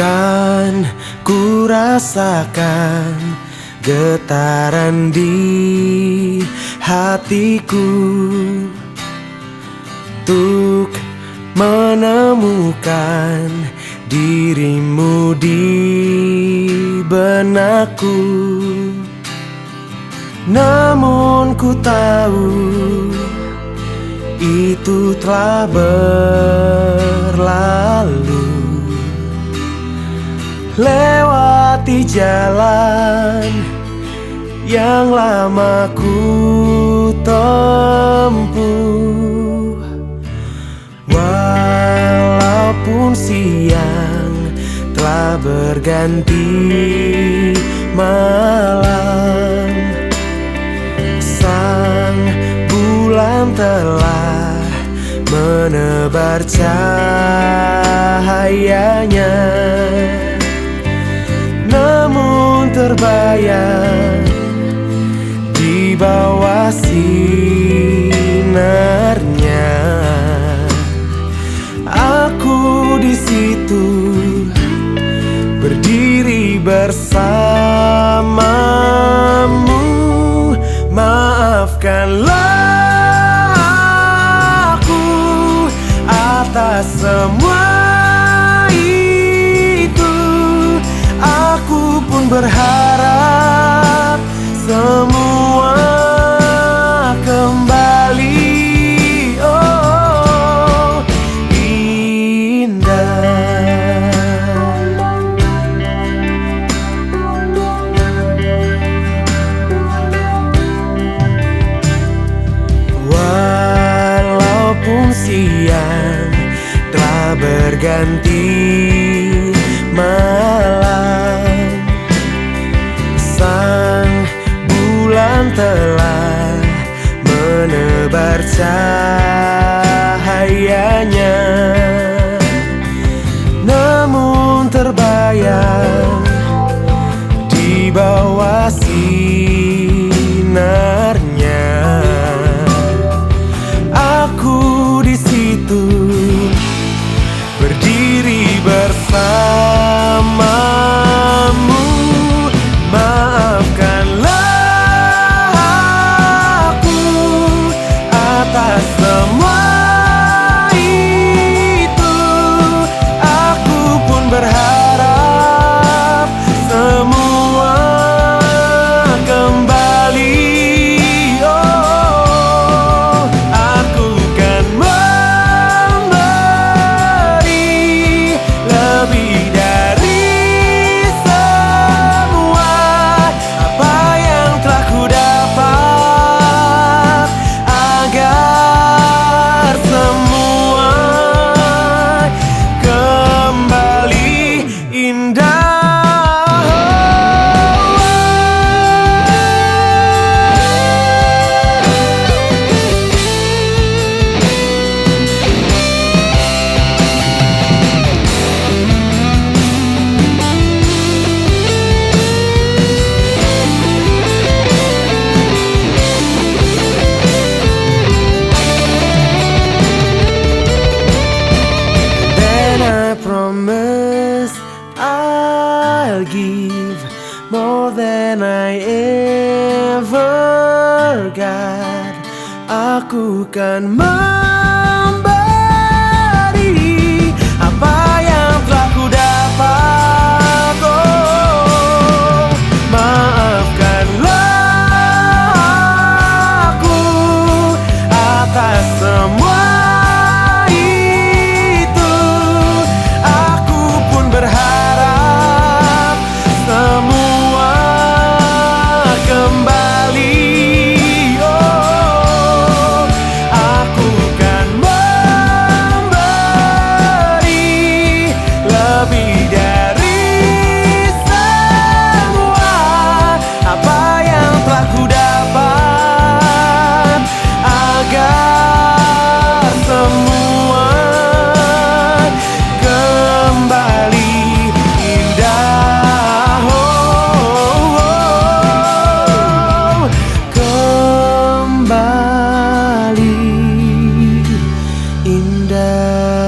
Kan ku rasakan getaran di hatiku. Untuk menemukan dirimu di benakku. Namun ku tahu itu telah berlalu Lewati jalan yang lama ku tempuh. Walaupun siang telah berganti malam Sang bulan telah menebar cahayanya terbayang di bawah sinarnya. Aku di situ berdiri bersamamu. Maafkanlah aku atas semua berharap siang telah berganti telah menebar cahayanya Aku kan memberi apa yang telah ku dapat. indah